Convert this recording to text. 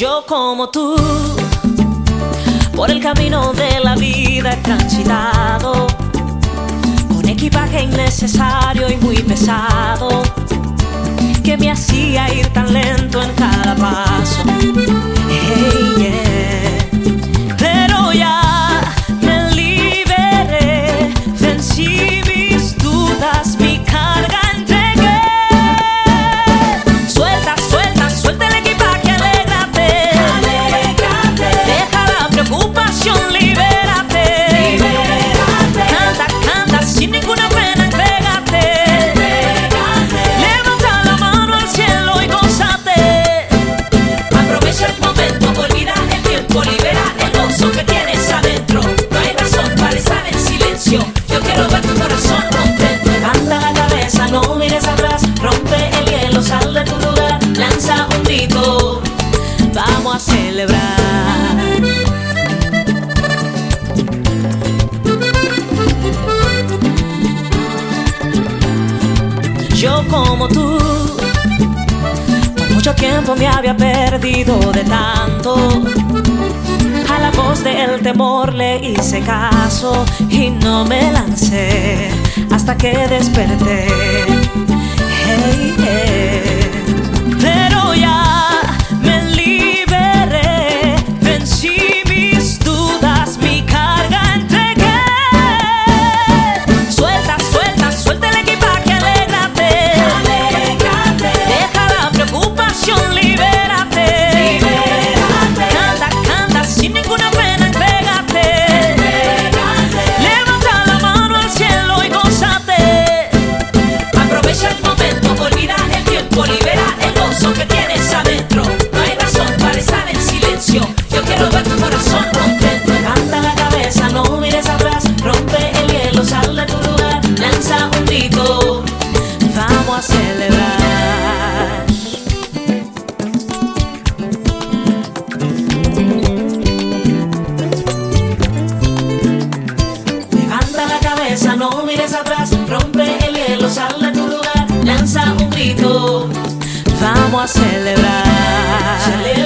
Yo como tú, por el camino de la vida he transitado, con equipaje innecesario y muy pesado, que me hacía ir tan lento. yo como tú. Por mucho tiempo me había perdido de tanto. A la voz del temor le hice caso y no me lancé hasta que desperté. Hey. no mires atrás, rompe el hielo, sal de tu lugar, lanza un grito, vamos a celebrar.